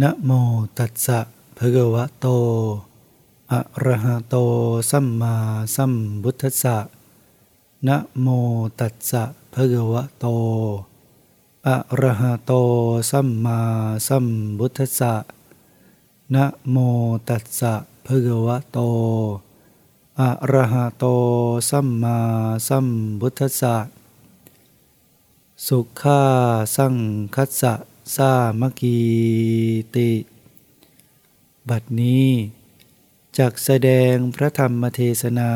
นะโมตัสสะภะคะวะโต อะระหะโต สัมมาสัมพุทธัสสะนะโมตัสสะภะคะวะโต อะระหะโต สัมมาสัมพุทธัสสะนะโมตัสสะภะคะวะโต อะระหะโต สัมมาสัมพุทธัสสะ สุขาสังคัสสะ สามกีติ บัดนี้จักแสดงพระธรรมเทศนา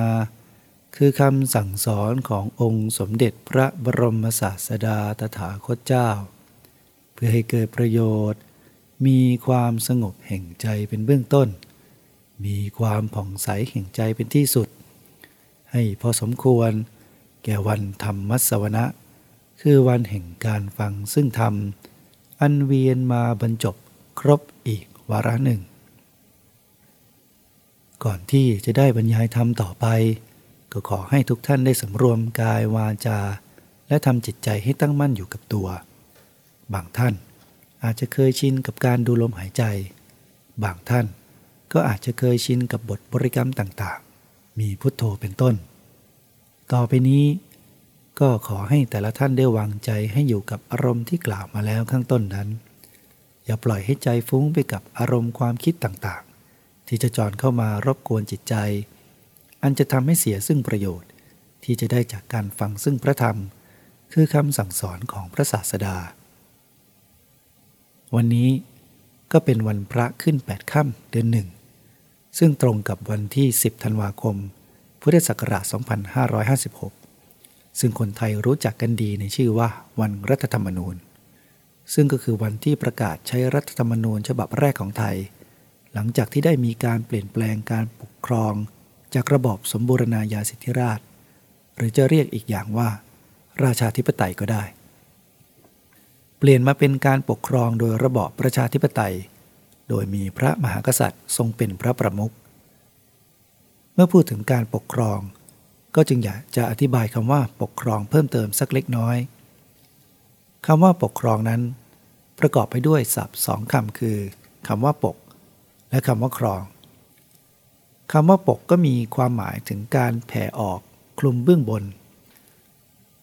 คือคำสั่งสอนขององค์สมเด็จพระบรมศาสดาตถาคตเจ้า เพื่อให้เกิดประโยชน์ มีความสงบแห่งใจเป็นเบื้องต้น มีความผ่องใสแห่งใจเป็นที่สุด ให้พอสมควร แก่วันธรรมมัสวนะ คือวันแห่งการฟังซึ่งธรรม อันเวียนมาบรรจบครบอีกวาระหนึ่ง ก่อนที่จะได้บรรยายธรรมต่อไป ก็ขอให้ทุกท่านได้สำรวมกายวาจา และทำจิตใจให้ตั้งมั่นอยู่กับตัว บางท่านอาจจะเคยชินกับการดูลมหายใจ บางท่านก็อาจจะเคยชินกับบทบริกรรมต่างๆ มีพุทโธเป็นต้น ต่อไปนี้ ก็ขอให้แต่ละท่านได้วางใจให้อยู่กับอารมณ์ที่กล่าวมาแล้วข้างต้นนั้น อย่าปล่อยให้ใจฟุ้งไปกับอารมณ์ความคิดต่างๆ ที่จะจอนเข้ามารบกวนจิตใจ อันจะทำให้เสียซึ่งประโยชน์ ที่จะได้จากการฟังซึ่งพระธรรม คือคำสั่งสอนของพระศาสดา วันนี้ก็เป็นวันพระขึ้น8ค่ำเดือนหนึ่ง ซึ่งตรงกับวันที่ 10 ธันวาคม พุทธศักราช 2556 ซึ่งคนไทยรู้จักกันดีในชื่อว่าวันรัฐธรรมนูญ ซึ่งก็คือวันที่ประกาศใช้รัฐธรรมนูญฉบับแรกของไทย หลังจากที่ได้มีการเปลี่ยนแปลงการปกครอง จากระบอบสมบูรณาญาสิทธิราช หรือจะเรียกอีกอย่างว่า ราชาธิปไตยก็ได้ เปลี่ยนมาเป็นการปกครองโดยระบอบประชาธิปไตย โดยมีพระมหากษัตริย์ทรงเป็นพระประมุขเมื่อพูดถึงการปกครอง ก็จึงอยากจะอธิบายคำว่าปกครองเพิ่มเติมสักเล็กน้อยคำว่าปกครองนั้น ประกอบไปด้วยศัพท์สองคำคือคำว่าปก และคำว่าครองคำว่าปกก็มีความหมายถึงการแผ่ออกคลุมเบื้องบน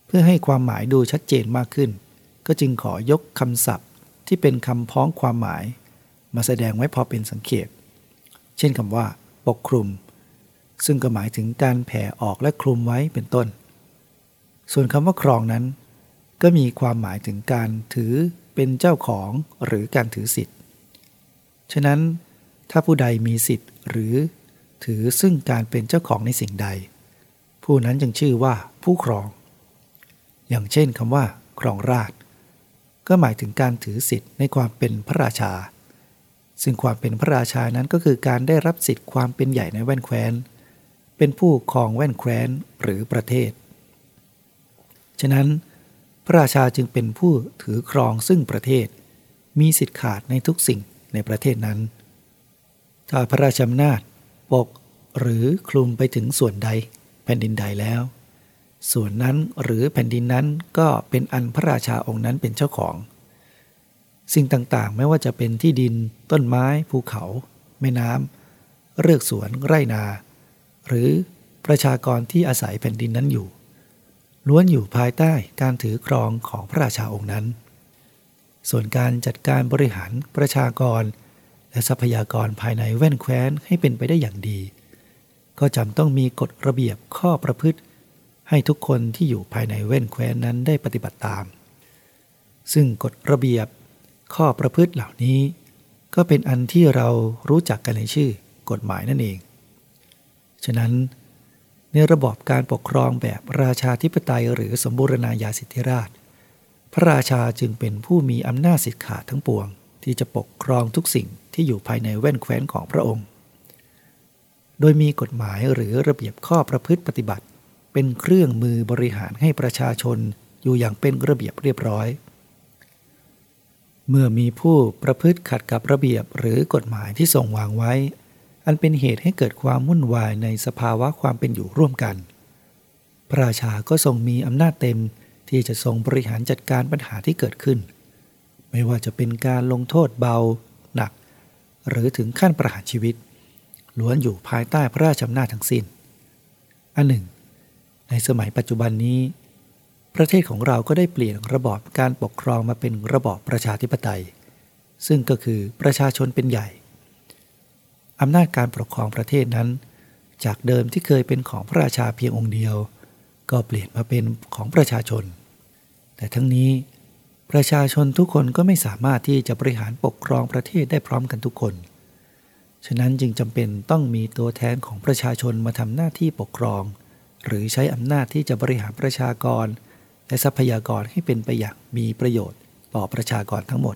เพื่อให้ความหมายดูชัดเจนมากขึ้น ก็จึงขอยกคำศัพท์ที่เป็นคำพ้องความหมาย มาแสดงไว้พอเป็นสังเขปเช่นคำว่า ปกคลุม ซึ่งก็หมายถึงการแผ่ออกและคลุมไว้เป็นต้น ส่วนคำว่าครองนั้น ก็มีความหมายถึงการถือเป็นเจ้าของหรือการถือสิทธิ์ ฉะนั้นถ้าผู้ใดมีสิทธิ์หรือถือซึ่งการเป็นเจ้าของในสิ่งใด ผู้นั้นจึงชื่อว่าผู้ครอง อย่างเช่นคำว่า ครองราช ก็หมายถึงการถือสิทธิ์ในความเป็นพระราชา ซึ่งความเป็นพระราชานั้นก็คือการได้รับสิทธิ์ความเป็นใหญ่ในแว่นแคว้น เป็นผู้ครองแว่นแคว้นหรือประเทศ ฉะนั้น พระราชาจึงเป็นผู้ถือครองซึ่งประเทศ มีสิทธิ์ขาดในทุกสิ่งในประเทศนั้น ถ้าพระราชอำนาจปกหรือคลุมไปถึงส่วนใดแผ่นดินใดแล้ว ส่วนนั้นหรือแผ่นดินนั้นก็เป็นอันพระราชาองค์นั้นเป็นเจ้าของ สิ่งต่างๆ ไม่ว่าจะเป็นที่ดิน ต้นไม้ ภูเขา แม่น้ำเรือกสวน ไร่นา หรือประชากรที่อาศัยแผ่นดินนั้นอยู่ ล้วนอยู่ภายใต้การถือครองของพระราชาองค์นั้น ส่วนการจัดการบริหารประชากร และทรัพยากรภายในแว่นแคว้นให้เป็นไปได้อย่างดี ก็จำต้องมีกฎระเบียบข้อประพฤติ ให้ทุกคนที่อยู่ภายในแว่นแคว้นนั้นได้ปฏิบัติตาม ซึ่งกฎระเบียบข้อประพฤติเหล่านี้ ก็เป็นอันที่เรารู้จักกันในชื่อกฎหมายนั่นเอง ฉะนั้น ในระบอบการปกครองแบบราชาธิปไตยหรือสมบูรณาญาสิทธิราช พระราชาจึงเป็นผู้มีอำนาจสิทธิขาดทั้งปวง ที่จะปกครองทุกสิ่งที่อยู่ภายในแว่นแคว้นของพระองค์ โดยมีกฎหมายหรือระเบียบข้อประพฤติปฏิบัติ เป็นเครื่องมือบริหารให้ประชาชนอยู่อย่างเป็นระเบียบเรียบร้อยเมื่อมีผู้ประพฤติขัดกับระเบียบหรือกฎหมายที่ทรงวางไว้ อันเป็นเหตุให้เกิดความวุ่นวายในสภาวะความเป็นอยู่ร่วมกัน พระราชาก็ทรงมีอำนาจเต็มที่จะทรงบริหารจัดการปัญหาที่เกิดขึ้น ไม่ว่าจะเป็นการลงโทษเบา หนัก หรือถึงขั้นประหารชีวิต ล้วนอยู่ภายใต้พระราชอำนาจทั้งสิ้น อันหนึ่ง ในสมัยปัจจุบันนี้ ประเทศของเราก็ได้เปลี่ยนระบอบการปกครองมาเป็นระบอบประชาธิปไตย ซึ่งก็คือประชาชนเป็นใหญ่ อำนาจการปกครองประเทศนั้น จากเดิมที่เคยเป็นของพระราชาเพียงองค์เดียว ก็เปลี่ยนมาเป็นของประชาชน แต่ทั้งนี้ ประชาชนทุกคนก็ไม่สามารถที่จะบริหารปกครองประเทศได้พร้อมกันทุกคน ฉะนั้นจึงจำเป็นต้องมีตัวแทนของประชาชนมาทำหน้าที่ปกครอง หรือใช้อำนาจที่จะบริหารประชากร และทรัพยากรให้เป็นไปอย่างมีประโยชน์ต่อประชากรทั้งหมด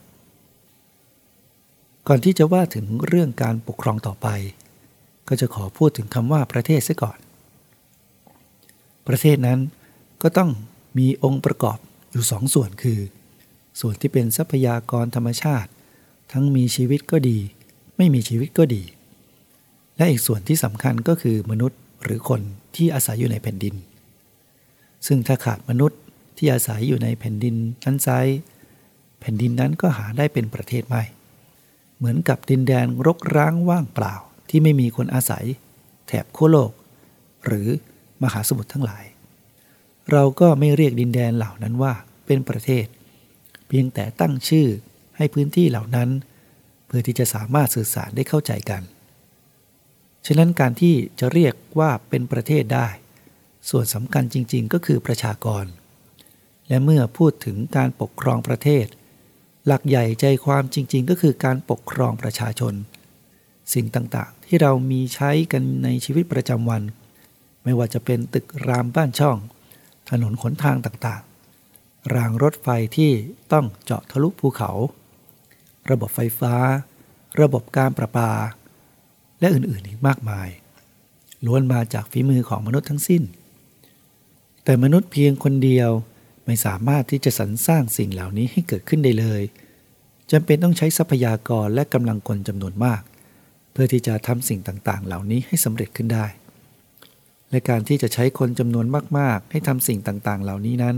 ก่อนที่จะว่าถึงเรื่องการปกครองต่อไป ก็จะขอพูดถึงคำว่าประเทศซะก่อน ประเทศนั้นก็ต้องมีองค์ประกอบอยู่สองส่วนคือ ส่วนที่เป็นทรัพยากรธรรมชาติ ทั้งมีชีวิตก็ดี ไม่มีชีวิตก็ดี และอีกส่วนที่สำคัญก็คือมนุษย์หรือคนที่อาศัยอยู่ในแผ่นดิน ซึ่งถ้าขาดมนุษย์ที่อาศัยอยู่ในแผ่นดินนั้นไซแผ่นดินนั้นก็หาได้เป็นประเทศไม่ เหมือนกับดินแดนรกร้างว่างเปล่าที่ไม่มีคนอาศัย แถบขั้วโลก หรือมหาสมุทรทั้งหลาย เราก็ไม่เรียกดินแดนเหล่านั้นว่าเป็นประเทศ เพียงแต่ตั้งชื่อให้พื้นที่เหล่านั้น เพื่อที่จะสามารถสื่อสารได้เข้าใจกัน ฉะนั้นการที่จะเรียกว่าเป็นประเทศได้ ส่วนสำคัญจริง ๆ ก็คือประชากร และเมื่อพูดถึงการปกครองประเทศ หลักใหญ่ใจความจริง ๆ ก็คือการปกครองประชาชน สิ่งต่างๆ ที่เรามีใช้กันในชีวิตประจำวัน ไม่ว่าจะเป็นตึกรามบ้านช่อง ถนนขนทางต่างๆ รางรถไฟที่ต้องเจาะทะลุภูเขา ระบบไฟฟ้า ระบบการประปา และอื่นๆอีกมากมาย ล้วนมาจากฝีมือของมนุษย์ทั้งสิ้น แต่มนุษย์เพียงคนเดียว ไม่สามารถที่จะสรรสร้างสิ่งเหล่านี้ให้เกิดขึ้นได้เลยจำเป็นต้องใช้ทรัพยากรและกำลังคนจำนวนมาก เพื่อที่จะทำสิ่งต่างๆ เหล่านี้ให้สำเร็จขึ้นได้ และการที่จะใช้คนจำนวนมากๆ ให้ทำสิ่งต่างๆ เหล่านี้นั้น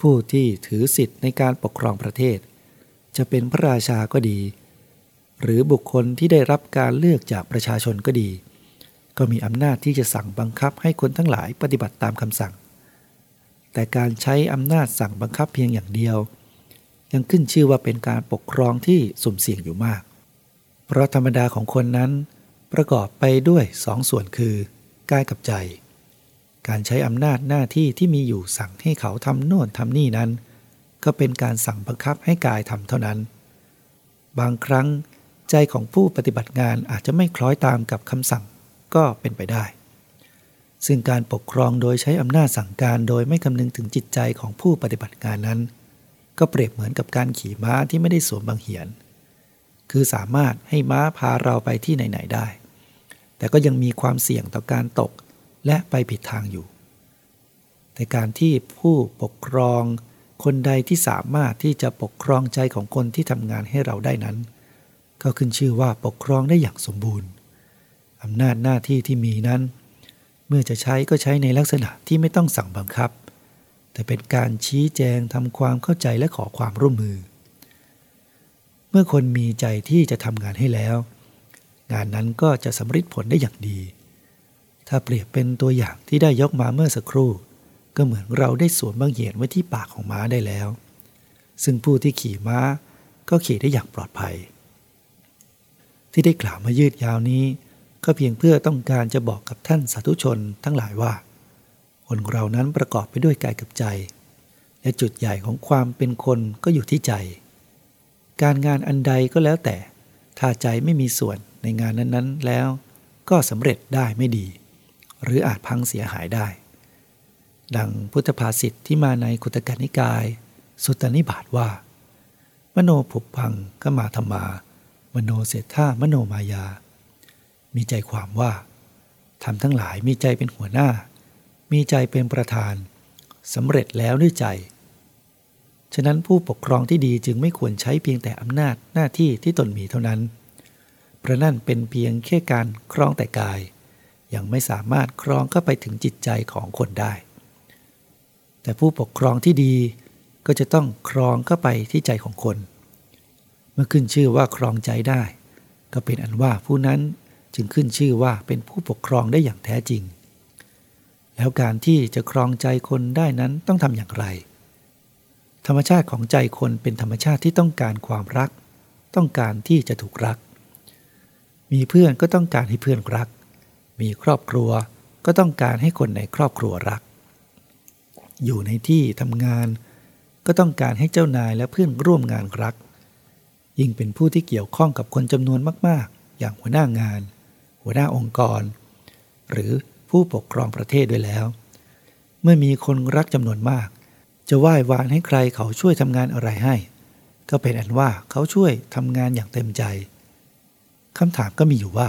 ผู้ที่ถือสิทธิ์ในการปกครองประเทศ จะเป็นพระราชาก็ดี หรือบุคคลที่ได้รับการเลือกจากประชาชนก็ดี ก็มีอำนาจที่จะสั่งบังคับให้คนทั้งหลายปฏิบัติตามคำสั่ง แต่การใช้อำนาจสั่งบังคับเพียงอย่างเดียว ยังขึ้นชื่อว่าเป็นการปกครองที่สุ่มเสี่ยงอยู่มาก เพราะธรรมดาของคนนั้น ประกอบไปด้วยสองส่วนคือกายกับใจ การใช้อำนาจหน้าที่ที่มีอยู่สั่งให้เขาทำโน่นทำนี่นั้น ก็เป็นการสั่งบังคับให้กายทำเท่านั้น บางครั้งใจของผู้ปฏิบัติงานอาจจะไม่คล้อยตามกับคำสั่งก็เป็นไปได้ ซึ่งการปกครองโดยใช้อำนาจสั่งการโดยไม่คำนึงถึงจิตใจของผู้ปฏิบัติงานนั้น ก็เปรียบเหมือนกับการขี่ม้าที่ไม่ได้สวมบังเหียน คือสามารถให้ม้าพาเราไปที่ไหนๆได้ แต่ก็ยังมีความเสี่ยงต่อการตกและไปผิดทางอยู่ แต่การที่ผู้ปกครอง คนใดที่สามารถที่จะปกครองใจของคนที่ทำงานให้เราได้นั้น ก็ขึ้นชื่อว่าปกครองได้อย่างสมบูรณ์อำนาจหน้าที่ที่มีนั้น เมื่อจะใช้ก็ใช้ในลักษณะที่ไม่ต้องสั่งบังคับ แต่เป็นการชี้แจงทำความเข้าใจและขอความร่วมมือ เมื่อคนมีใจที่จะทำงานให้แล้ว งานนั้นก็จะสำเร็จผลได้อย่างดี ถ้าเปรียบเป็นตัวอย่างที่ได้ยกมาเมื่อสักครู่ ก็เหมือนเราได้สวมบางเหยียนไว้ที่ปากของม้าได้แล้ว ซึ่งผู้ที่ขี่ม้าก็ขี่ได้อย่างปลอดภัย ที่ได้กล่าวมายืดยาวนี้ ก็เพียงเพื่อต้องการจะบอกกับท่านสาธุชนทั้งหลายว่า คนเรานั้นประกอบไปด้วยกายกับใจ และจุดใหญ่ของความเป็นคนก็อยู่ที่ใจ การงานอันใดก็แล้วแต่ ถ้าใจไม่มีส่วนในงานนั้นๆแล้ว ก็สำเร็จได้ไม่ดี หรืออาจพังเสียหายได้ ดังพุทธภาษิตที่มาในคุตกนิกาย สุตตนิบาตว่า มโนผุพังก็มาธรรมา มโนเศรษฐามโนมายา มีใจความว่าทำทั้งหลายมีใจเป็นหัวหน้า มีใจเป็นประธานสำเร็จแล้วด้วยใจ ฉะนั้นผู้ปกครองที่ดีจึงไม่ควรใช้เพียงแต่อำนาจหน้าที่ที่ตนมีเท่านั้นเพราะนั่นเป็นเพียงแค่การครองแต่กาย ยังไม่สามารถครองเข้าไปถึงจิตใจของคนได้ แต่ผู้ปกครองที่ดีก็จะต้องครองเข้าไปที่ใจของคน เมื่อขึ้นชื่อว่าครองใจได้ ก็เป็นอันว่าผู้นั้น จึงขึ้นชื่อว่าเป็นผู้ปกครองได้อย่างแท้จริง แล้วการที่จะครองใจคนได้นั้นต้องทำอย่างไร ธรรมชาติของใจคนเป็นธรรมชาติที่ต้องการความรัก ต้องการที่จะถูกรัก มีเพื่อนก็ต้องการให้เพื่อนรัก มีครอบครัวก็ต้องการให้คนในครอบครัวรัก อยู่ในที่ทำงาน ก็ต้องการให้เจ้านายและเพื่อนร่วมงานรัก ยิ่งเป็นผู้ที่เกี่ยวข้องกับคนจำนวนมาก ๆ อย่างหัวหน้างาน หัวหน้าองค์กร หรือผู้ปกครองประเทศด้วยแล้ว เมื่อมีคนรักจำนวนมาก จะไหว้วานให้ใครเขาช่วยทำงานอะไรให้ ก็เป็นอันว่าเขาช่วยทำงานอย่างเต็มใจคำถามก็มีอยู่ว่า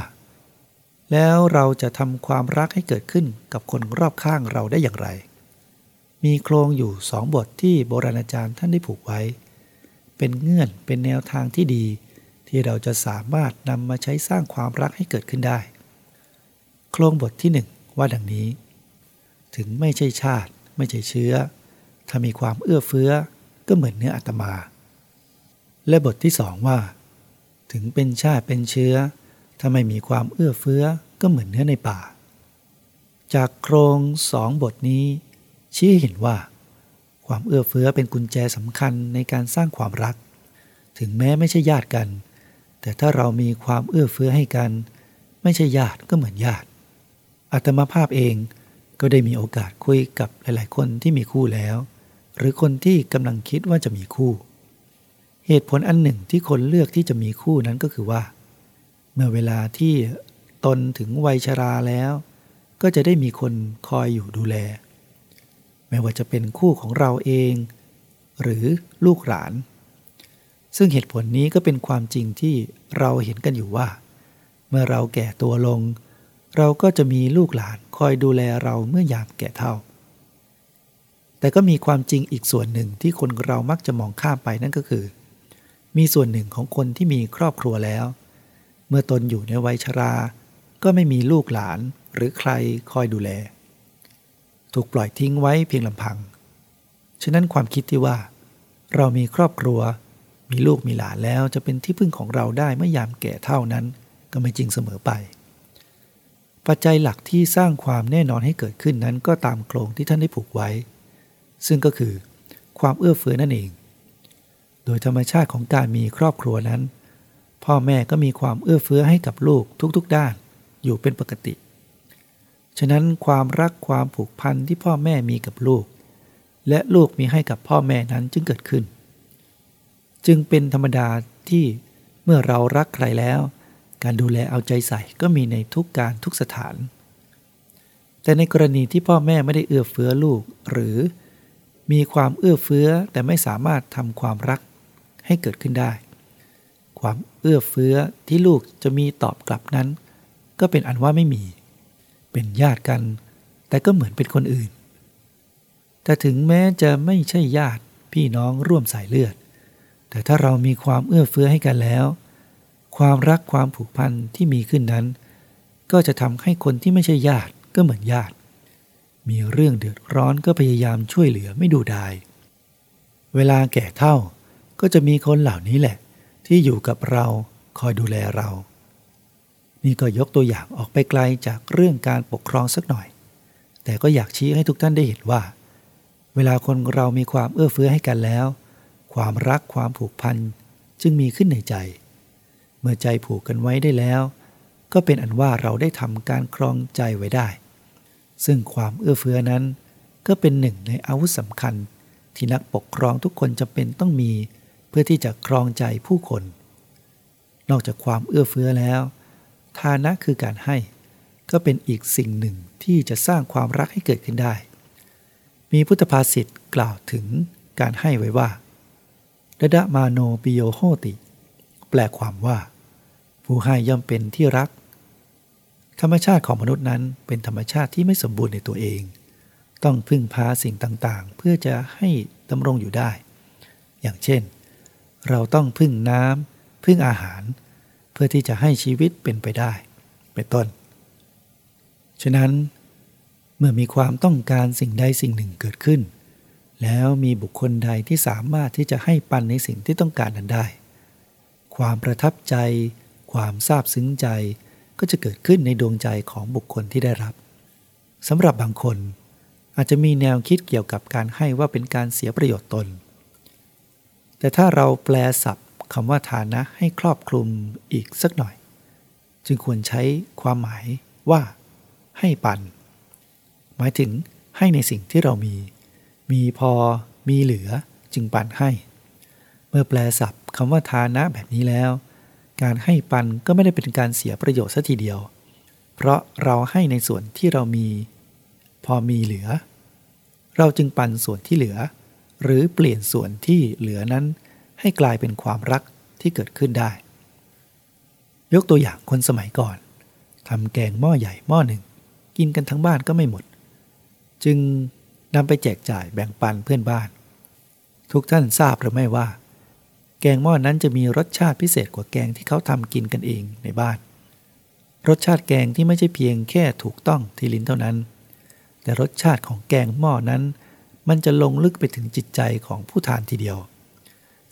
แล้วเราจะทำความรักให้เกิดขึ้นกับคนรอบข้างเราได้อย่างไร มีโครงอยู่สองบทที่โบราณอาจารย์ท่านได้ผูกไว้ เป็นเงื่อนเป็นแนวทางที่ดี ที่เราจะสามารถนำมาใช้สร้างความรักให้เกิดขึ้นได้ โครงบทที่หนึ่งว่าดังนี้ ถึงไม่ใช่ชาติ ไม่ใช่เชื้อ ถ้ามีความเอื้อเฟื้อก็เหมือนเนื้ออาตมา และบทที่สองว่า ถึงเป็นชาติเป็นเชื้อ ถ้าไม่มีความเอื้อเฟื้อก็เหมือนเนื้อในป่า จากโครงสองบทนี้ ชี้เห็นว่า ความเอื้อเฟื้อเป็นกุญแจสำคัญในการสร้างความรัก ถึงแม้ไม่ใช่ญาติกัน แต่ถ้าเรามีความเอื้อเฟื้อให้กัน ไม่ใช่ญาติก็เหมือนญาติอาตมาภาพเองก็ได้มีโอกาสคุยกับหลาย ๆ คนที่มีคู่แล้ว หรือคนที่กำลังคิดว่าจะมีคู่ เหตุผลอันหนึ่งที่คนเลือกที่จะมีคู่นั้นก็คือว่า เมื่อเวลาที่ตนถึงวัยชราแล้ว ก็จะได้มีคนคอยอยู่ดูแล ไม่ว่าจะเป็นคู่ของเราเอง หรือลูกหลาน ซึ่งเหตุผลนี้ก็เป็นความจริงที่เราเห็นกันอยู่ว่า เมื่อเราแก่ตัวลง เราก็จะมีลูกหลานคอยดูแลเราเมื่อยามแก่เท่า แต่ก็มีความจริงอีกส่วนหนึ่งที่คนเรามักจะมองข้ามไปนั่นก็คือ มีส่วนหนึ่งของคนที่มีครอบครัวแล้ว เมื่อตนอยู่ในวัยชรา ก็ไม่มีลูกหลานหรือใครคอยดูแล ถูกปล่อยทิ้งไว้เพียงลำพัง ฉะนั้นความคิดที่ว่า เรามีครอบครัว มีลูกมีหลานแล้วจะเป็นที่พึ่งของเราได้เมื่อยามแก่เท่านั้นก็ไม่จริงเสมอไป ปัจจัยหลักที่สร้างความแน่นอนให้เกิดขึ้นนั้นก็ตามโครงที่ท่านได้ผูกไว้ ซึ่งก็คือ ความเอื้อเฟื้อนั่นเอง โดยธรรมชาติของการมีครอบครัวนั้น พ่อแม่ก็มีความเอื้อเฟื้อให้กับลูกทุกๆด้าน อยู่เป็นปกติ ฉะนั้นความรักความผูกพันที่พ่อแม่มีกับลูก และลูกมีให้กับพ่อแม่นั้นจึงเกิดขึ้น จึงเป็นธรรมดาที่เมื่อเรารักใครแล้ว การดูแลเอาใจใส่ก็มีในทุกการทุกสถาน แต่ในกรณีที่พ่อแม่ไม่ได้เอื้อเฟื้อลูก หรือมีความเอื้อเฟื้อแต่ไม่สามารถทำความรักให้เกิดขึ้นได้ ความเอื้อเฟื้อที่ลูกจะมีตอบกลับนั้น ก็เป็นอันว่าไม่มี เป็นญาติกัน แต่ก็เหมือนเป็นคนอื่น แต่ถึงแม้จะไม่ใช่ญาติพี่น้องร่วมสายเลือด แต่ถ้าเรามีความเอื้อเฟื้อให้กันแล้ว ความรักความผูกพันที่มีขึ้นนั้น ก็จะทำให้คนที่ไม่ใช่ญาติก็เหมือนญาติ มีเรื่องเดือดร้อนก็พยายามช่วยเหลือไม่ดูดาย เวลาแก่เท่าก็จะมีคนเหล่านี้แหละ ที่อยู่กับเราคอยดูแลเรา นี่ก็ยกตัวอย่างออกไปไกลจากเรื่องการปกครองสักหน่อย แต่ก็อยากชี้ให้ทุกท่านได้เห็นว่า เวลาคนเรามีความเอื้อเฟื้อให้กันแล้ว ความรักความผูกพันจึงมีขึ้นในใจ เมื่อใจผูกกันไว้ได้แล้ว ก็เป็นอันว่าเราได้ทำการครองใจไว้ได้ ซึ่งความเอื้อเฟื้อนั้น ก็เป็นหนึ่งในอาวุธสำคัญ ที่นักปกครองทุกคนจะเป็นต้องมี เพื่อที่จะครองใจผู้คน นอกจากความเอื้อเฟื้อแล้ว ทานะคือการให้ ก็เป็นอีกสิ่งหนึ่งที่จะสร้างความรักให้เกิดขึ้นได้ มีพุทธภาษิตกล่าวถึงการให้ไว้ว่า ระดะมาโนปิโยโหติ แปลความว่า ผู้ให้ย่อมเป็นที่รัก ธรรมชาติของมนุษย์นั้นเป็นธรรมชาติที่ไม่สมบูรณ์ในตัวเอง ต้องพึ่งพาสิ่งต่างๆ เพื่อจะให้ดำรงอยู่ได้ อย่างเช่น เราต้องพึ่งน้ำพึ่งอาหาร เพื่อที่จะให้ชีวิตเป็นไปได้ เป็นต้น ฉะนั้น เมื่อมีความต้องการสิ่งใดสิ่งหนึ่งเกิดขึ้น แล้วมีบุคคลใดที่สามารถที่จะให้ปันในสิ่งที่ต้องการนั้นได้ ความประทับใจ ความซาบซึ้งใจ ก็จะเกิดขึ้นในดวงใจของบุคคลที่ได้รับสำหรับบางคน อาจจะมีแนวคิดเกี่ยวกับการให้ว่าเป็นการเสียประโยชน์ตน แต่ถ้าเราแปลศัพท์คำว่าฐานะให้ครอบคลุมอีกสักหน่อย จึงควรใช้ความหมายว่า ให้ปัน หมายถึงให้ในสิ่งที่เรามี มีพอมีเหลือจึงปันให้ เมื่อแปลศัพท์คำว่าฐานะแบบนี้แล้ว การให้ปันก็ไม่ได้เป็นการเสียประโยชน์ซะทีเดียว เพราะเราให้ในส่วนที่เรามี พอมีเหลือ เราจึงปันส่วนที่เหลือ หรือเปลี่ยนส่วนที่เหลือนั้น ให้กลายเป็นความรักที่เกิดขึ้นได้ ยกตัวอย่างคนสมัยก่อนทำแกงหม้อใหญ่หม้อหนึ่ง กินกันทั้งบ้านก็ไม่หมด จึง นำไปแจกจ่ายแบ่งปันเพื่อนบ้าน ทุกท่านทราบหรือไม่ว่า แกงหม้อนั้นจะมีรสชาติพิเศษกว่าแกงที่เขาทำกินกันเองในบ้าน รสชาติแกงที่ไม่ใช่เพียงแค่ถูกต้องที่ลิ้นเท่านั้น แต่รสชาติของแกงหม้อนั้น มันจะลงลึกไปถึงจิตใจของผู้ทานทีเดียว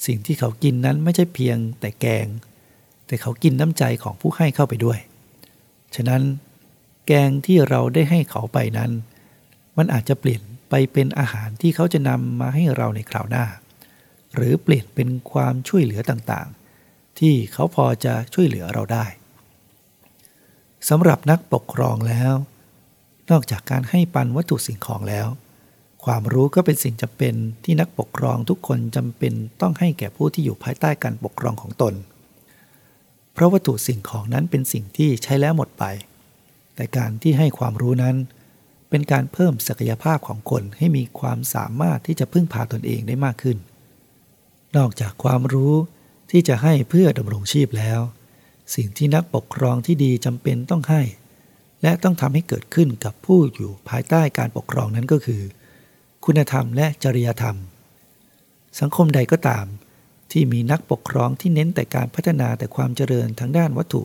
สิ่งที่เขากินนั้นไม่ใช่เพียงแต่แกง แต่เขากินน้ำใจของผู้ให้เข้าไปด้วย ฉะนั้น แกงที่เราได้ให้เขาไปนั้น มันอาจจะเปลี่ยน ไปเป็นอาหารที่เขาจะนำมาให้เราในคราวหน้า หรือเปลี่ยนเป็นความช่วยเหลือต่างๆ ที่เขาพอจะช่วยเหลือเราได้สำหรับนักปกครองแล้ว นอกจากการให้ปันวัตถุสิ่งของแล้ว ความรู้ก็เป็นสิ่งจำเป็นที่นักปกครองทุกคนจำเป็นต้องให้แก่ผู้ที่อยู่ภายใต้การปกครองของตน เพราะวัตถุสิ่งของนั้นเป็นสิ่งที่ใช้แล้วหมดไป แต่การที่ให้ความรู้นั้น เป็นการเพิ่มศักยภาพของคนให้มีความสามารถที่จะพึ่งพาตนเองได้มากขึ้น นอกจากความรู้ที่จะให้เพื่อดำรงชีพแล้ว สิ่งที่นักปกครองที่ดีจำเป็นต้องให้ และต้องทำให้เกิดขึ้นกับผู้อยู่ภายใต้การปกครองนั้นก็คือ คุณธรรมและจริยธรรม สังคมใดก็ตาม ที่มีนักปกครองที่เน้นแต่การพัฒนาแต่ความเจริญทางด้านวัตถุ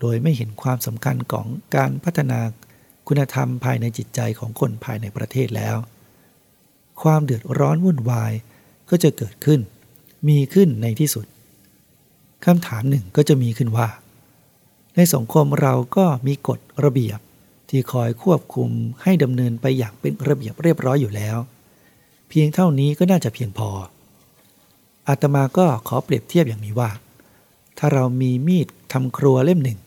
โดยไม่เห็นความสำคัญของการพัฒนา คุณธรรมภายในจิตใจของคนภายในประเทศแล้ว ความเดือดร้อนวุ่นวายก็จะเกิดขึ้น มีขึ้นในที่สุดคำถามหนึ่งก็จะมีขึ้นว่า ในสังคมเราก็มีกฎระเบียบที่คอยควบคุมให้ดำเนินไปอย่างเป็นระเบียบเรียบร้อยอยู่แล้ว เพียงเท่านี้ก็น่าจะเพียงพออาตมาก็ขอเปรียบเทียบอย่างนี้ว่า ถ้าเรามีมีดทำครัวเล่มหนึ่ง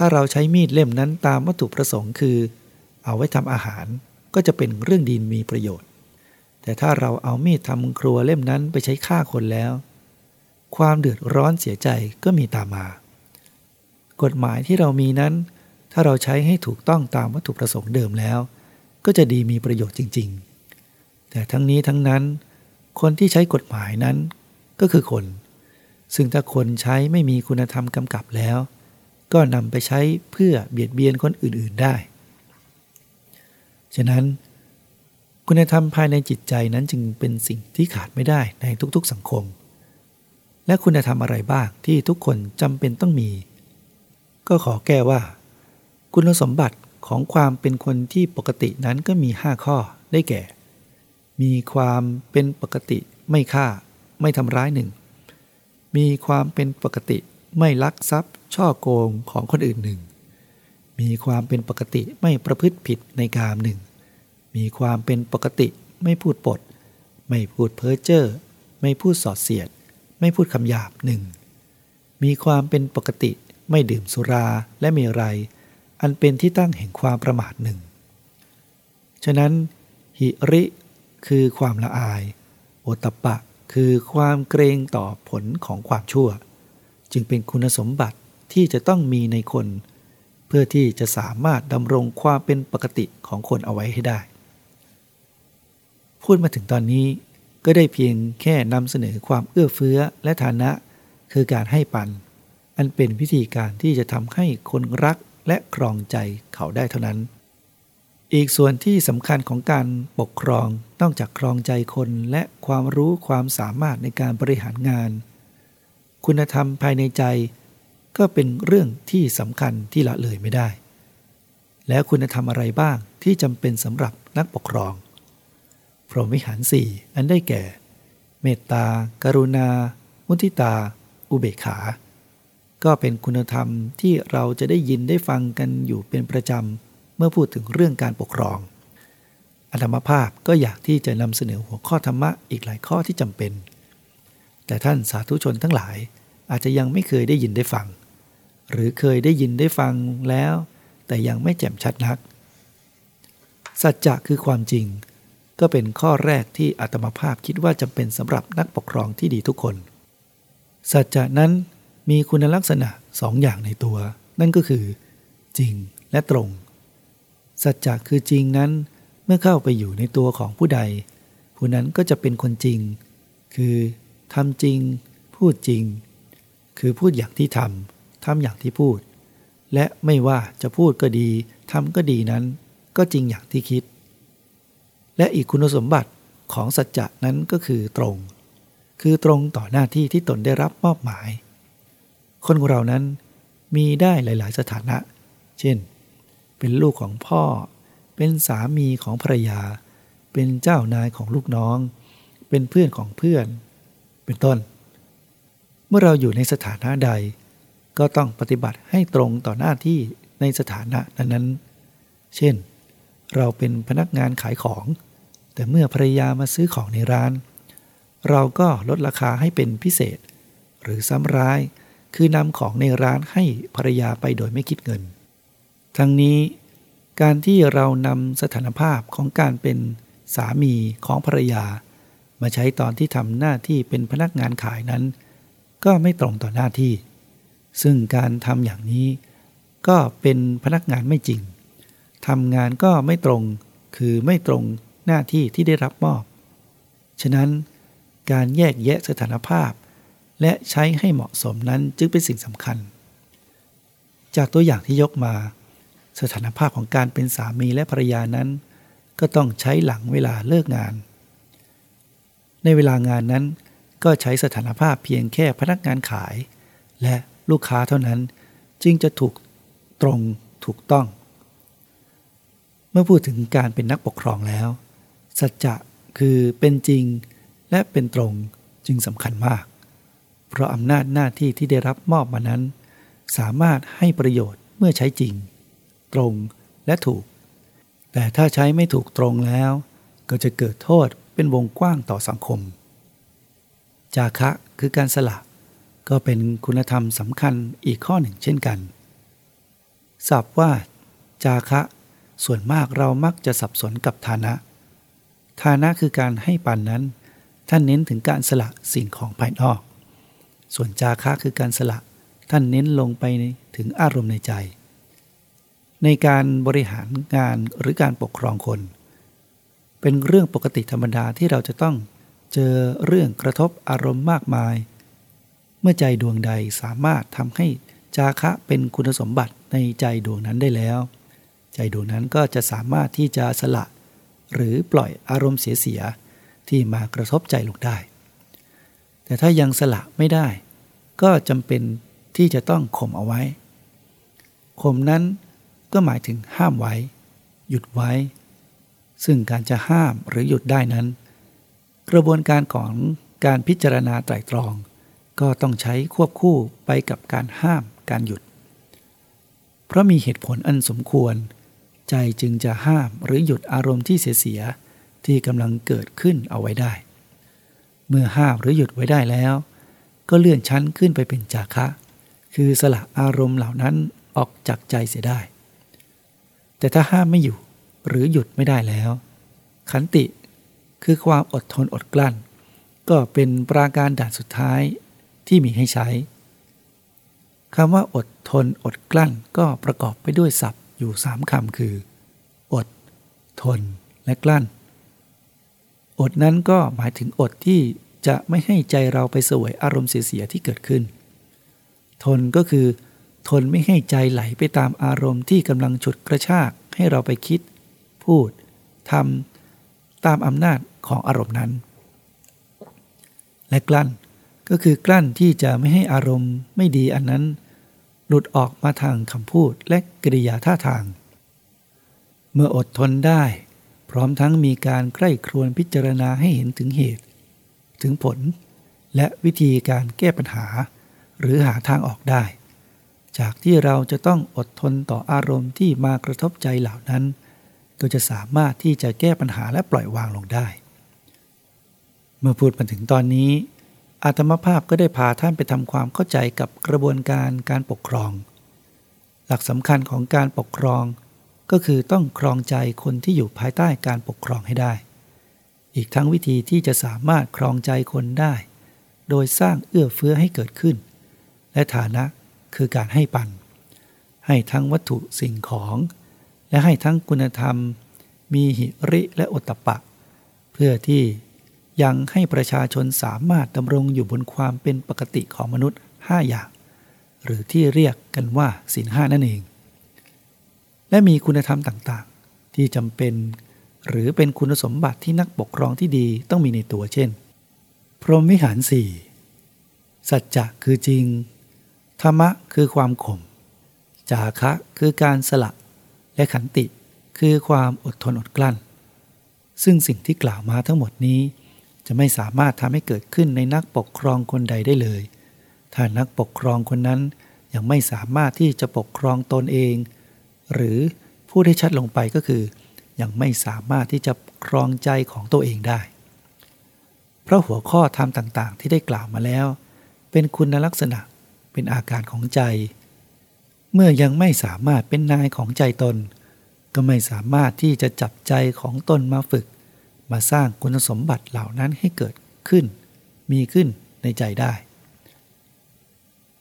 ถ้าเราใช้มีดเล่มนั้นตามวัตถุประสงค์คือ เอาไว้ทำอาหารก็จะเป็นเรื่องดีมีประโยชน์ แต่ถ้าเราเอามีดทำครัวเล่มนั้นไปใช้ฆ่าคนแล้ว ความเดือดร้อนเสียใจก็มีตามมา กฎหมายที่เรามีนั้น ถ้าเราใช้ให้ถูกต้องตามวัตถุประสงค์เดิมแล้ว ก็จะดีมีประโยชน์จริง ๆ แต่ทั้งนี้ทั้งนั้น คนที่ใช้กฎหมายนั้นก็คือคน ซึ่งถ้าคนใช้ไม่มีคุณธรรมกำกับแล้ว ก็นำไปใช้เพื่อเบียดเบียนคนอื่นๆได้ ฉะนั้น คุณธรรมภายในจิตใจนั้นจึงเป็นสิ่งที่ขาดไม่ได้ในทุกๆสังคม และคุณธรรมอะไรบ้างที่ทุกคนจำเป็นต้องมี ก็ขอแก้ว่า คุณสมบัติของความเป็นคนที่ปกตินั้นก็มี 5 ข้อได้แก่ มีความเป็นปกติไม่ฆ่า ไม่ทำร้ายหนึ่งมีความเป็นปกติ ไม่ลักทรัพย์ ช่อโกงของคนอื่นหนึ่ง มีความเป็นปกติไม่ประพฤติผิดในกามหนึ่ง มีความเป็นปกติไม่พูดปด ไม่พูดเพ้อเจ้อ ไม่พูดสอดเสียด ไม่พูดคำหยาบหนึ่ง มีความเป็นปกติไม่ดื่มสุราและมรัยอันเป็นที่ตั้งแห่งความประมาทหนึ่ง ฉะนั้น หิริคือความละอาย โอตปะคือความเกรงต่อผลของความชั่ว จึงเป็นคุณสมบัติที่จะต้องมีในคน เพื่อที่จะสามารถดำรงความเป็นปกติของคนเอาไว้ให้ได้ พูดมาถึงตอนนี้ก็ได้เพียงแค่นำเสนอความเอื้อเฟื้อและฐานะ คือการให้ปัน อันเป็นวิธีการที่จะทำให้คนรักและครองใจเขาได้เท่านั้น อีกส่วนที่สำคัญของการปกครองนอกจากครองใจคนและความรู้ความสามารถในการบริหารงาน คุณธรรมภายในใจ ก็เป็นเรื่องที่สำคัญที่ละเลยไม่ได้ แล้วคุณธรรมอะไรบ้างที่จำเป็นสำหรับนักปกครอง พรหมวิหารสี่อันได้แก่ เมตตา กรุณา มุทิตา อุเบกขา ก็เป็นคุณธรรมที่เราจะได้ยินได้ฟังกันอยู่เป็นประจำเมื่อพูดถึงเรื่องการปกครองอาตมภาพก็อยากที่จะนำเสนอหัวข้อธรรมะอีกหลายข้อที่จำเป็น แต่ท่านสาธุชนทั้งหลายอาจจะยังไม่เคยได้ยินได้ฟัง หรือเคยได้ยินได้ฟังแล้ว แต่ยังไม่แจ่มชัดนัก สัจจะคือความจริง ก็เป็นข้อแรกที่อาตมาภาพคิดว่าจำเป็นสำหรับนักปกครองที่ดีทุกคน สัจจะนั้นมีคุณลักษณะสองอย่างในตัว นั่นก็คือ จริงและตรง สัจจะคือจริงนั้นเมื่อเข้าไปอยู่ในตัวของผู้ใด ผู้นั้นก็จะเป็นคนจริง คือ ทำจริง พูดจริง คือพูดอย่างที่ทำทำอย่างที่พูด และไม่ว่าจะพูดก็ดีทำก็ดีนั้น ก็จริงอย่างที่คิด และอีกคุณสมบัติของสัจจะนั้นก็คือตรง คือตรงต่อหน้าที่ที่ตนได้รับมอบหมาย คนของเรานั้นมีได้หลาย ๆ สถานะ เช่น เป็นลูกของพ่อ เป็นสามีของภรรยา เป็นเจ้านายของลูกน้อง เป็นเพื่อนของเพื่อน เป็นต้น เมื่อเราอยู่ในสถานะใด ก็ต้องปฏิบัติให้ตรงต่อหน้าที่ในสถานะนั้นๆ เช่น เราเป็นพนักงานขายของ แต่เมื่อภรรยามาซื้อของในร้าน เราก็ลดราคาให้เป็นพิเศษ หรือซ้ำร้ายคือนำของในร้านให้ภรรยาไปโดยไม่คิดเงิน ทั้งนี้การที่เรานำสถานภาพของการเป็นสามีของภรรยา มาใช้ตอนที่ทำหน้าที่เป็นพนักงานขายนั้น ก็ไม่ตรงต่อหน้าที่ ซึ่งการทำอย่างนี้ ก็เป็นพนักงานไม่จริงทำงานก็ไม่ตรง คือไม่ตรงหน้าที่ที่ได้รับมอบ ฉะนั้นการแยกแยะสถานภาพ และใช้ให้เหมาะสมนั้นจึงเป็นสิ่งสำคัญ จากตัวอย่างที่ยกมา สถานภาพของการเป็นสามีและภรรยานั้น ก็ต้องใช้หลังเวลาเลิกงาน ในเวลางานนั้นก็ใช้สถานภาพเพียงแค่พนักงานขาย และลูกค้าเท่านั้นจึงจะถูกตรงถูกต้อง เมื่อพูดถึงการเป็นนักปกครองแล้ว สัจจะคือเป็นจริงและเป็นตรงจึงสำคัญมาก เพราะอำนาจหน้าที่ที่ได้รับมอบมานั้น สามารถให้ประโยชน์เมื่อใช้จริง ตรงและถูก แต่ถ้าใช้ไม่ถูกตรงแล้ว ก็จะเกิดโทษ เป็นวงกว้างต่อสังคม จาคะคือการสละ ก็เป็นคุณธรรมสำคัญอีกข้อหนึ่งเช่นกันสับว่า จาคะ ส่วนมากเรามักจะสับสนกับฐานะ ฐานะคือการให้ปันนั้น ท่านเน้นถึงการสละสิ่งของภายนอก ส่วนจาคะคือการสละ ท่านเน้นลงไปถึงอารมณ์ในใจ ในการบริหารงานหรือการปกครองคน เป็นเรื่องปกติธรรมดาที่เราจะต้องเจอเรื่องกระทบอารมณ์มากมาย เมื่อใจดวงใดสามารถทำให้จาคะเป็นคุณสมบัติในใจดวงนั้นได้แล้ว ใจดวงนั้นก็จะสามารถที่จะสละ หรือปล่อยอารมณ์เสียๆที่มากระทบใจลงได้ แต่ถ้ายังสละไม่ได้ ก็จำเป็นที่จะต้องข่มเอาไว้ข่มนั้นก็หมายถึงห้ามไว้ หยุดไว้ ซึ่งการจะห้ามหรือหยุดได้นั้น กระบวนการของการพิจารณาไตรตรอง ก็ต้องใช้ควบคู่ไปกับการห้ามการหยุด เพราะมีเหตุผลอันสมควร ใจจึงจะห้ามหรือหยุดอารมณ์ที่เสียๆที่กำลังเกิดขึ้นเอาไว้ได้ เมื่อห้ามหรือหยุดไว้ได้แล้ว ก็เลื่อนชั้นขึ้นไปเป็นจาคะ คือสละอารมณ์เหล่านั้นออกจากใจเสียได้ แต่ถ้าห้ามไม่อยู่ หรือหยุดไม่ได้แล้ว ขันติคือความอดทนอดกลั้น ก็เป็นปราการด่านสุดท้ายที่มีให้ใช้คำว่าอดทนอดกลั้นก็ประกอบไปด้วยศัพท์อยู่สามคำคือ อด ทน และกลั้น อดนั้นก็หมายถึงอดที่จะไม่ให้ใจเราไปสวยอารมณ์เสียๆที่เกิดขึ้น ทนก็คือ ทนไม่ให้ใจไหลไปตามอารมณ์ที่กำลังฉุดกระชากให้เราไปคิด พูดทำตามอำนาจของอารมณ์นั้น และกลั้นก็คือกลั้นที่จะไม่ให้อารมณ์ไม่ดีอันนั้น หลุดออกมาทางคำพูดและกริยาท่าทาง เมื่ออดทนได้ พร้อมทั้งมีการใกล้ครวนพิจารณาให้เห็นถึงเหตุ ถึงผล และวิธีการแก้ปัญหา หรือหาทางออกได้ จากที่เราจะต้องอดทนต่ออารมณ์ที่มากระทบใจเหล่านั้น ก็จะสามารถที่จะแก้ปัญหาและปล่อยวางลงได้ เมื่อพูดมาถึงตอนนี้อาตมภาพก็ได้พาท่านไปทำความเข้าใจกับกระบวนการการปกครอง หลักสำคัญของการปกครอง ก็คือต้องครองใจคนที่อยู่ภายใต้การปกครองให้ได้ อีกทั้งวิธีที่จะสามารถครองใจคนได้ โดยสร้างเอื้อเฟื้อให้เกิดขึ้น และฐานะคือการให้ปัน ให้ทั้งวัตถุสิ่งของ และให้ทั้งคุณธรรม มีหิริและอตตปะ เพื่อที่ยังให้ประชาชนสามารถดำรงอยู่บนความเป็นปกติของมนุษย์ 5 อย่าง หรือที่เรียกกันว่าศีลห้านั่นเอง และมีคุณธรรมต่างๆ ที่จำเป็น หรือเป็นคุณสมบัติที่นักปกครองที่ดีต้องมีในตัวเช่น พรหมวิหารสี่สัจจะคือจริง ธรรมะคือความข่ม จาคะคือการสละ และขันติคือความอดทนอดกลั้น ซึ่งสิ่งที่กล่าวมาทั้งหมดนี้ จะไม่สามารถทำให้เกิดขึ้นในนักปกครองคนใดได้เลย ถ้านักปกครองคนนั้นยังไม่สามารถที่จะปกครองตนเอง หรือพูดให้ชัดลงไปก็คือ ยังไม่สามารถที่จะครองใจของตัวเองได้ เพราะหัวข้อธรรมต่างๆ ที่ได้กล่าวมาแล้ว เป็นคุณลักษณะเป็นอาการของใจ เมื่อยังไม่สามารถเป็นนายของใจตน ก็ไม่สามารถที่จะจับใจของตนมาฝึก มาสร้างคุณสมบัติเหล่านั้นให้เกิดขึ้น มีขึ้นในใจได้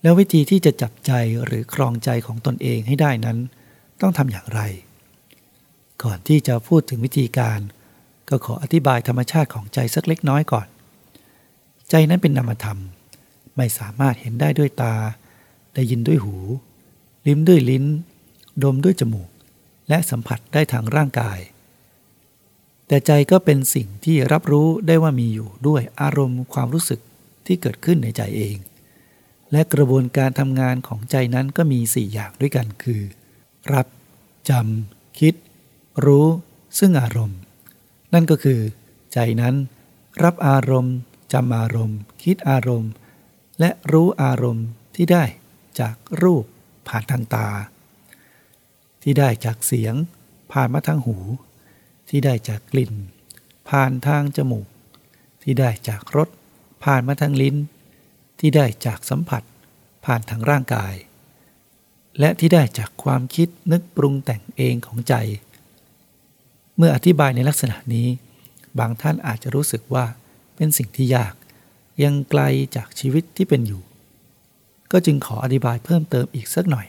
แล้ววิธีที่จะจับใจหรือครองใจของตนเองให้ได้นั้น ต้องทำอย่างไร ก่อนที่จะพูดถึงวิธีการ ก็ขออธิบายธรรมชาติของใจสักเล็กน้อยก่อน ใจนั้นเป็นนามธรรม ไม่สามารถเห็นได้ด้วยตา ได้ยินด้วยหู ลิ้มด้วยลิ้น ดมด้วยจมูก และสัมผัสได้ทางร่างกาย แต่ใจก็เป็นสิ่งที่รับรู้ได้ว่ามีอยู่ด้วยอารมณ์ความรู้สึกที่เกิดขึ้นในใจเอง และกระบวนการทำงานของใจนั้นก็มีสี่อย่างด้วยกันคือ รับจำคิด รู้ ซึ่งอารมณ์ นั่นก็คือ ใจนั้น รับอารมณ์จำอารมณ์ คิดอารมณ์ และรู้อารมณ์ที่ได้จากรูป ผ่านทางตา ที่ได้จากเสียง ผ่านมาทางหู ที่ได้จากกลิ่น ผ่านทางจมูก ที่ได้จากรสผ่านมาทางลิ้น ที่ได้จากสัมผัส ผ่านทางร่างกาย และที่ได้จากความคิดนึกปรุงแต่งเองของใจ เมื่ออธิบายในลักษณะนี้ บางท่านอาจจะรู้สึกว่าเป็นสิ่งที่ยาก ยังไกลจากชีวิตที่เป็นอยู่ ก็จึงขออธิบายเพิ่มเติมอีกสักหน่อย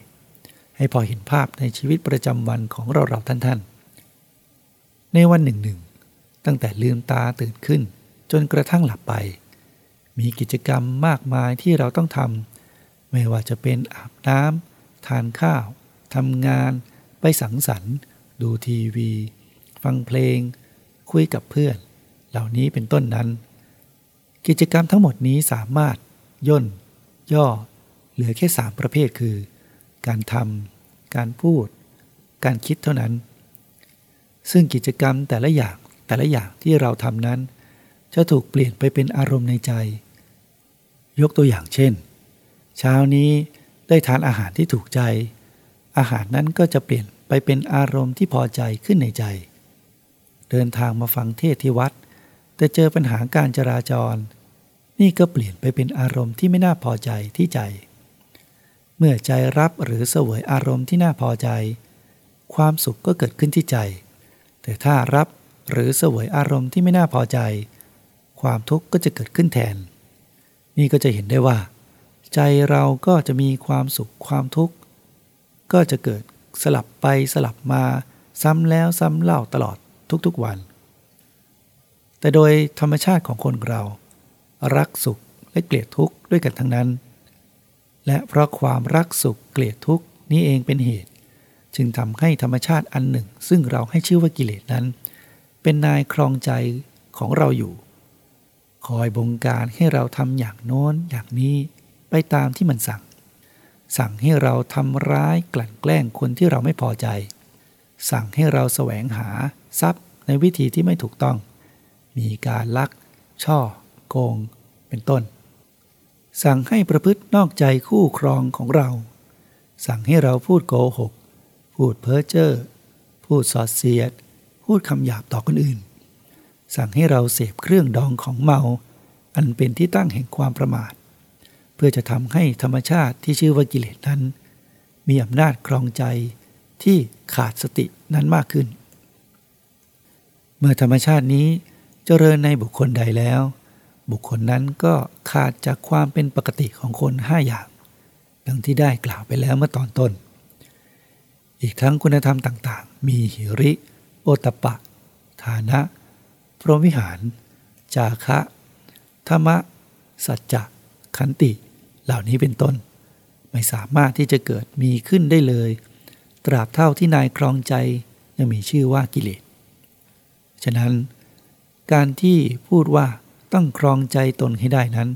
ให้พอเห็นภาพในชีวิตประจำวันของเราเราท่านท่านในวันหนึ่งหนึ่งตั้งแต่ลืมตาตื่นขึ้น จนกระทั่งหลับไป มีกิจกรรมมากมายที่เราต้องทำไม่ว่าจะเป็นอาบน้ำทานข้าวทำงาน ไปสังสรรค์ ดูทีวี ฟังเพลง คุยกับเพื่อน เหล่านี้เป็นต้นนั้น กิจกรรมทั้งหมดนี้สามารถ ย่น ย่อ เหลือแค่สามประเภทคือ การทำการพูด การคิดเท่านั้น ซึ่งกิจกรรมแต่ละอย่างแต่ละอย่างที่เราทำนั้น จะถูกเปลี่ยนไปเป็นอารมณ์ในใจ ยกตัวอย่างเช่น เช้านี้ได้ทานอาหารที่ถูกใจ อาหารนั้นก็จะเปลี่ยนไปเป็นอารมณ์ที่พอใจขึ้นในใจ เดินทางมาฟังเทศที่วัด แต่เจอปัญหาการจราจร นี่ก็เปลี่ยนไปเป็นอารมณ์ที่ไม่น่าพอใจที่ใจ เมื่อใจรับหรือเสวยอารมณ์ที่น่าพอใจ ความสุขก็เกิดขึ้นที่ใจ แต่ถ้ารับหรือเสวยอารมณ์ที่ไม่น่าพอใจ ความทุกข์ก็จะเกิดขึ้นแทน นี่ก็จะเห็นได้ว่า ใจเราก็จะมีความสุขความทุกข์ ก็จะเกิดสลับไปสลับมาซ้ำแล้วซ้ำเล่าตลอดทุกๆวัน แต่โดยธรรมชาติของคนเรา รักสุขและเกลียดทุกข์ด้วยกันทั้งนั้น และเพราะความรักสุขเกลียดทุกข์นี้เองเป็นเหตุ จึงทำให้ธรรมชาติอันหนึ่ง ซึ่งเราให้ชื่อว่ากิเลสนั้น เป็นนายครองใจของเราอยู่ คอยบงการให้เราทำอย่างโน้นอย่างนี้ไปตามที่มันสั่ง สั่งให้เราทำร้ายกลั่นแกล้งคนที่เราไม่พอใจ สั่งให้เราแสวงหาทรัพย์ในวิธีที่ไม่ถูกต้อง มีการลัก ช่อ โกง เป็นต้น สั่งให้ประพฤตินอกใจคู่ครองของเรา สั่งให้เราพูดโกหก พูดเพ้อเจ้อ พูดสอดเสียด พูดคำหยาบต่อคนอื่น สั่งให้เราเสพเครื่องดองของเมา อันเป็นที่ตั้งแห่งความประมาท เพื่อจะทำให้ธรรมชาติที่ชื่อว่ากิเลสนั้น มีอำนาจครองใจที่ขาดสตินั้นมากขึ้น เมื่อธรรมชาตินี้เจริญในบุคคลใดแล้ว บุคคลนั้นก็ขาดจากความเป็นปกติของคนห้าอย่าง ดังที่ได้กล่าวไปแล้วเมื่อตอนต้น อีกทั้งคุณธรรมต่างๆ มีหิริ โอตปะ ฐานะ พรหมวิหาร จาคะธรรมะ สัจจะขันติ เหล่านี้เป็นต้น ไม่สามารถที่จะเกิดมีขึ้นได้เลย ตราบเท่าที่นายครองใจยังมีชื่อว่ากิเลส ฉะนั้น การที่พูดว่า ต้องครองใจตนให้ได้นั้น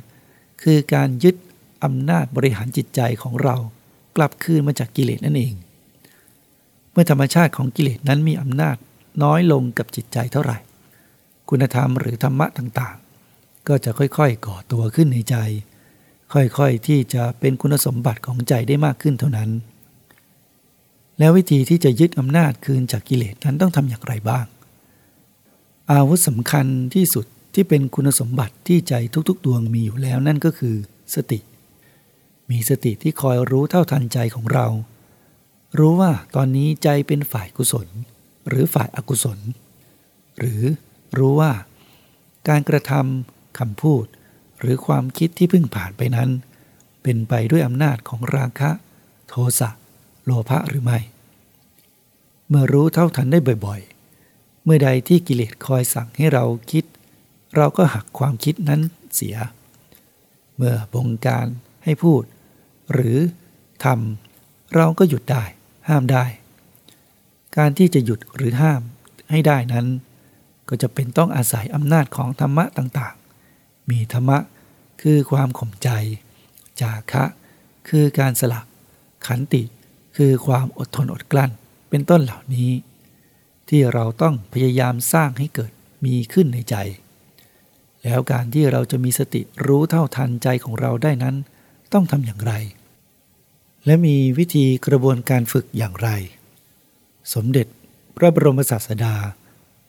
คือการยึดอำนาจบริหารจิตใจของเรา กลับคืนมาจากกิเลสนั่นเอง เมื่อธรรมชาติของกิเลสนั้นมีอำนาจน้อยลงกับจิตใจเท่าไหร่ คุณธรรมหรือธรรมะต่างๆ ก็จะค่อยๆ ก่อตัวขึ้นในใจ ค่อยๆที่จะเป็นคุณสมบัติของใจได้มากขึ้นเท่านั้น แล้ววิธีที่จะยึดอำนาจคืนจากกิเลสนั้นต้องทำอย่างไรบ้าง อาวุธสำคัญที่สุด ที่เป็นคุณสมบัติที่ใจทุกๆ ดวงมีอยู่แล้วนั่นก็คือ สติ มีสติที่คอยรู้เท่าทันใจของเรา รู้ว่าตอนนี้ใจเป็นฝ่ายกุศล หรือฝ่ายอกุศล หรือรู้ว่า การกระทำคำพูด หรือความคิดที่เพิ่งผ่านไปนั้น เป็นไปด้วยอำนาจของราคะ โทสะโลภะหรือไม่ เมื่อรู้เท่าทันได้บ่อยๆ เมื่อใดที่กิเลสคอยสั่งให้เราคิด เราก็หักความคิดนั้นเสีย เมื่อบงการให้พูด หรือทำเราก็หยุดได้ ห้ามได้ การที่จะหยุดหรือห้ามให้ได้นั้น ก็จะเป็นต้องอาศัยอำนาจของธรรมะต่างๆ มีธรรมะคือความข่มใจ จาคะ คือการสลักขันติคือความอดทนอดกลั้นเป็นต้นเหล่านี้ ที่เราต้องพยายามสร้างให้เกิดมีขึ้นในใจ แล้วการที่เราจะมีสติรู้เท่าทันใจของเราได้นั้น ต้องทำอย่างไร และมีวิธีกระบวนการฝึกอย่างไร สมเด็จพระบรมศาสดา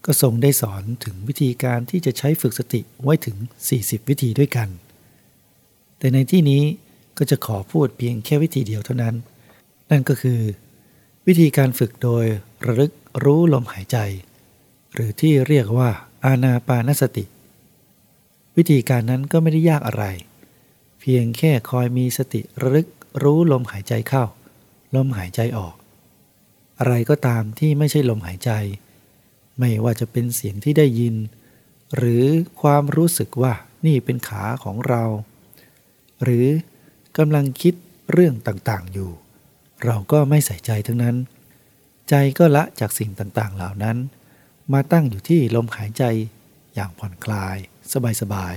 ก็ทรงได้สอนถึงวิธีการที่จะใช้ฝึกสติไว้ถึง 40 วิธีด้วยกัน แต่ในที่นี้ก็จะขอพูดเพียงแค่วิธีเดียวเท่านั้น นั่นก็คือ วิธีการฝึกโดยระลึกรู้ลมหายใจ หรือที่เรียกว่าอานาปานสติ วิธีการนั้นก็ไม่ได้ยากอะไร เพียงแค่คอยมีสติระลึกรู้ลมหายใจเข้า ลมหายใจออก อะไรก็ตามที่ไม่ใช่ลมหายใจ ไม่ว่าจะเป็นเสียงที่ได้ยิน หรือความรู้สึกว่านี่เป็นขาของเรา หรือกำลังคิดเรื่องต่างๆอยู่ เราก็ไม่ใส่ใจทั้งนั้น ใจก็ละจากสิ่งต่างๆเหล่านั้น มาตั้งอยู่ที่ลมหายใจอย่างผ่อนคลาย สบาย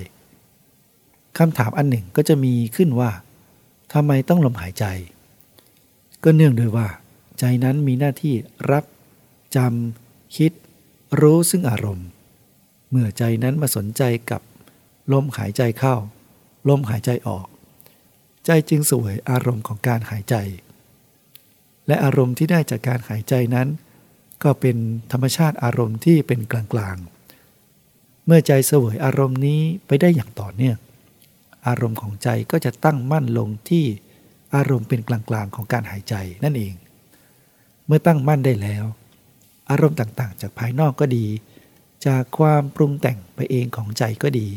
ๆคำถามอันหนึ่งก็จะมีขึ้นว่าทำไมต้องลมหายใจ ก็เนื่องด้วยว่า ใจนั้นมีหน้าที่รับจำคิด รู้ซึ่งอารมณ์ เมื่อใจนั้นมาสนใจกับลมหายใจเข้า ลมหายใจออก ใจจึงสวยอารมณ์ของการหายใจ และอารมณ์ที่ได้จากการหายใจนั้น ก็เป็นธรรมชาติอารมณ์ที่เป็นกลางๆ เมื่อใจเสวยอารมณ์นี้ไปได้อย่างต่อเนื่องอารมณ์ของใจก็จะตั้งมั่นลงที่อารมณ์เป็นกลางๆของการหายใจนั่นเอง เมื่อตั้งมั่นได้แล้ว อารมณ์ต่างๆ จากภายนอกก็ดี จากความปรุงแต่งไปเองของใจก็ดี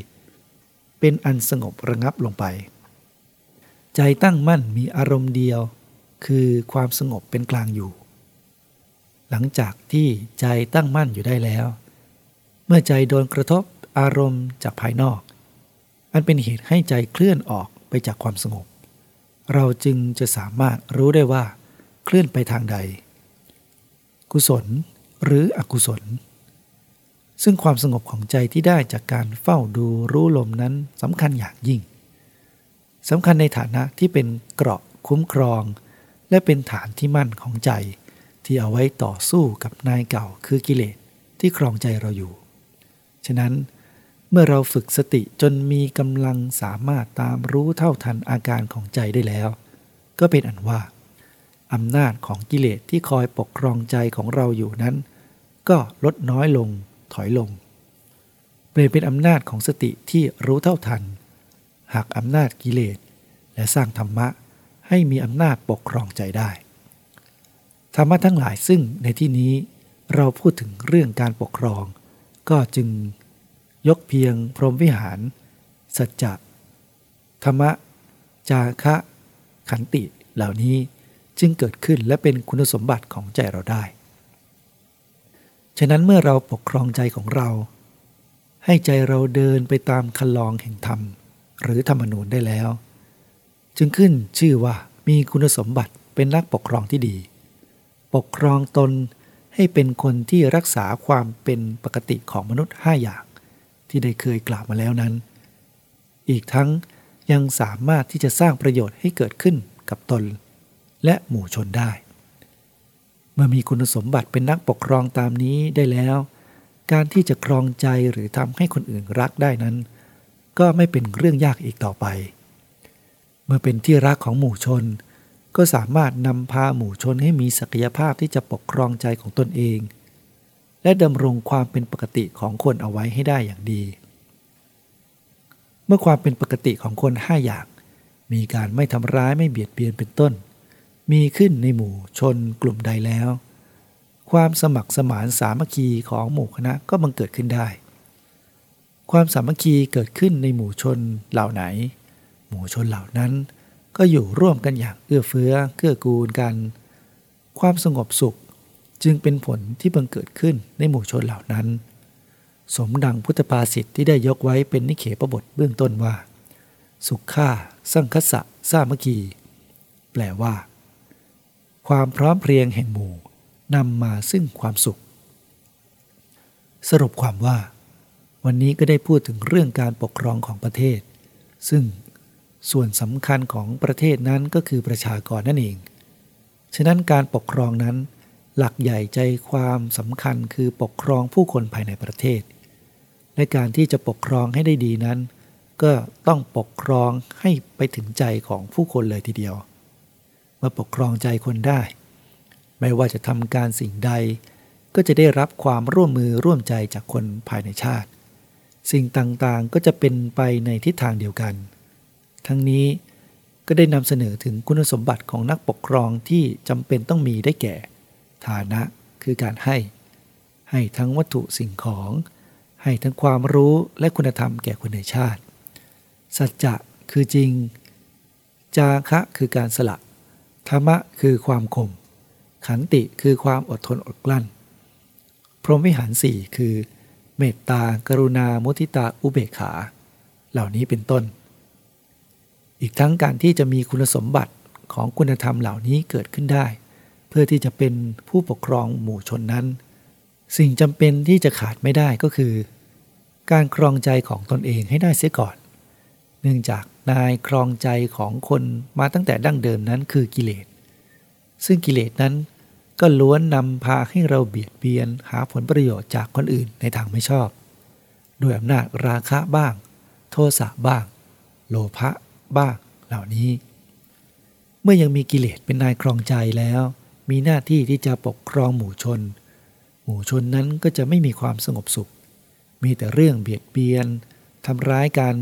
เป็นอันสงบระงับลงไป ใจตั้งมั่นมีอารมณ์เดียว คือความสงบเป็นกลางอยู่ หลังจากที่ใจตั้งมั่นอยู่ได้แล้ว เมื่อใจโดนกระทบอารมณ์จากภายนอก อันเป็นเหตุให้ใจเคลื่อนออกไปจากความสงบ เราจึงจะสามารถรู้ได้ว่า เคลื่อนไปทางใด กุศลหรืออกุศล ซึ่งความสงบของใจที่ได้จากการเฝ้าดูรู้ลมนั้นสำคัญอย่างยิ่งสำคัญในฐานะที่เป็นเกราะคุ้มครอง และเป็นฐานที่มั่นของใจ ที่เอาไว้ต่อสู้กับนายเก่าคือกิเลสที่ครองใจเราอยู่ ฉะนั้นเมื่อเราฝึกสติจนมีกำลังสามารถตามรู้เท่าทันอาการของใจได้แล้ว ก็เป็นอันว่าอำนาจของกิเลสที่คอยปกครองใจของเราอยู่นั้น ก็ลดน้อยลงถอยลง เปลี่ยนเป็นอำนาจของสติที่รู้เท่าทันหักอำนาจกิเลส และสร้างธรรมะให้มีอำนาจปกครองใจได้ ธรรมะทั้งหลายซึ่งในที่นี้เราพูดถึงเรื่องการปกครอง ก็จึงยกเพียงพรหมวิหาร สัจจะธรรมะ จาคะ ขันติเหล่านี้จึงเกิดขึ้นและเป็นคุณสมบัติของใจเราได้ ฉะนั้นเมื่อเราปกครองใจของเรา ให้ใจเราเดินไปตามคันลองแห่งธรรม หรือธรรมนูญได้แล้ว จึงขึ้นชื่อว่ามีคุณสมบัติเป็นนักปกครองที่ดี ปกครองตน ให้เป็นคนที่รักษาความเป็นปกติของมนุษย์ห้าอย่าง ที่ได้เคยกล่าวมาแล้วนั้น อีกทั้งยังสามารถที่จะสร้างประโยชน์ให้เกิดขึ้นกับตน และหมู่ชนได้ เมื่อมีคุณสมบัติเป็นนักปกครองตามนี้ได้แล้ว การที่จะครองใจหรือทำให้คนอื่นรักได้นั้น ก็ไม่เป็นเรื่องยากอีกต่อไป เมื่อเป็นที่รักของหมู่ชน ก็สามารถนำพาหมู่ชนให้มีศักยภาพที่จะปกครองใจของตนเอง และดำรงความเป็นปกติของคนเอาไว้ให้ได้อย่างดี เมื่อความเป็นปกติของคนห้าอย่าง มีการไม่ทำร้ายไม่เบียดเบียนเป็นต้น มีขึ้นในหมู่ชนกลุ่มใดแล้ว ความสมัครสมานสามัคคีของหมู่คณะก็บังเกิดขึ้นได้ ความสามัคคีเกิดขึ้นในหมู่ชนเหล่าไหน หมู่ชนเหล่านั้น ก็อยู่ร่วมกันอย่างเอื้อเฟื้อเกื้อกูลกัน ความสงบสุขจึงเป็นผลที่บังเกิดขึ้นในหมู่ชนเหล่านั้น สมดังพุทธภาษิตที่ได้ยกไว้เป็นนิเขปบทเบื้องต้นว่า สุขค่าสังคสะสามัคคีแปลว่า ความพร้อมเพรียงแห่งหมู่นำมาซึ่งความสุข สรุปความว่า วันนี้ก็ได้พูดถึงเรื่องการปกครองของประเทศ ซึ่ง ส่วนสำคัญของประเทศนั้นก็คือประชากรนั่นเอง ฉะนั้นการปกครองนั้น หลักใหญ่ใจความสำคัญคือปกครองผู้คนภายในประเทศ และการที่จะปกครองให้ได้ดีนั้น ก็ต้องปกครองให้ไปถึงใจของผู้คนเลยทีเดียว เมื่อปกครองใจคนได้ ไม่ว่าจะทำการสิ่งใด ก็จะได้รับความร่วมมือร่วมใจจากคนภายในชาติ สิ่งต่างๆก็จะเป็นไปในทิศทางเดียวกัน ทั้งนี้ ก็ได้นำเสนอถึงคุณสมบัติของนักปกครองที่จำเป็นต้องมีได้แก่ ฐานะคือการให้ ให้ทั้งวัตถุสิ่งของ ให้ทั้งความรู้และคุณธรรมแก่คนในชาติ สัจจะคือจริง จาคะคือการสละ ธรรมะคือความข่มขันติคือความอดทนอดกลั้น พรหมวิหารสี่คือ เมตตากรุณามุทิตาอุเบกขา เหล่านี้เป็นต้น อีกทั้งการที่จะมีคุณสมบัติของคุณธรรมเหล่านี้เกิดขึ้นได้ เพื่อที่จะเป็นผู้ปกครองหมู่ชนนั้น สิ่งจำเป็นที่จะขาดไม่ได้ก็คือ การครองใจของตนเองให้ได้เสียก่อน เนื่องจากนายครองใจของคนมาตั้งแต่ดั้งเดิมนั้นคือกิเลส ซึ่งกิเลสนั้นก็ล้วนนำพาให้เราเบียดเบียนหาผลประโยชน์จากคนอื่นในทางไม่ชอบ ด้วยอำนาจราคะบ้าง โทสะบ้าง โลภะ บ้างเหล่านี้ เมื่อยังมีกิเลสเป็นนายครองใจแล้ว มีหน้าที่ที่จะปกครองหมู่ชน หมู่ชนนั้นก็จะไม่มีความสงบสุข มีแต่เรื่องเบียดเบียนทำร้ายกัน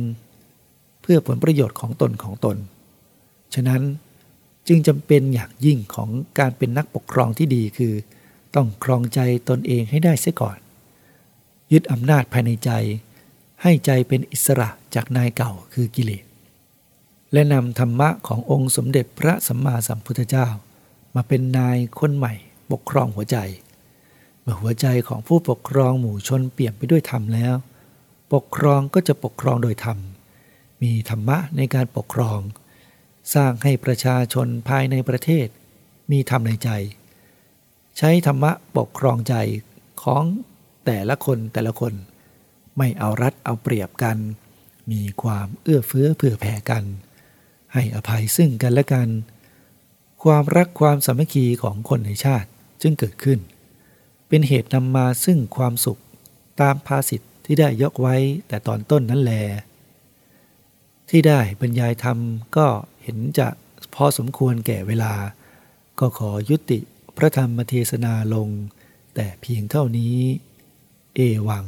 เพื่อผลประโยชน์ของตนของตน ฉะนั้นจึงจำเป็นอย่างยิ่งของการเป็นนักปกครองที่ดีคือ ต้องครองใจตนเองให้ได้เสียก่อน ยึดอำนาจภายในใจ ให้ใจเป็นอิสระจากนายเก่าคือกิเลส และนำธรรมะขององค์สมเด็จพระสัมมาสัมพุทธเจ้า มาเป็นนายคนใหม่ปกครองหัวใจ เมื่อหัวใจของผู้ปกครองหมู่ชนเปี่ยมไปด้วยธรรมแล้ว ปกครองก็จะปกครองโดยธรรม มีธรรมะในการปกครอง สร้างให้ประชาชนภายในประเทศ มีธรรมในใจ ใช้ธรรมะปกครองใจของแต่ละคนแต่ละคน ไม่เอารัดเอาเปรียบกัน มีความเอื้อเฟื้อเผื่อแผ่กัน ให้อภัยซึ่งกันและกัน ความรักความสามัคคีของคนในชาติจึงเกิดขึ้น เป็นเหตุนำมาซึ่งความสุขตามภาษิตที่ได้ยกไว้แต่ตอนต้นนั้นแล ที่ได้บรรยายธรรมก็เห็นจะพอสมควรแก่เวลา ก็ขอยุติพระธรรมเทศนาลง แต่เพียงเท่านี้ เอวัง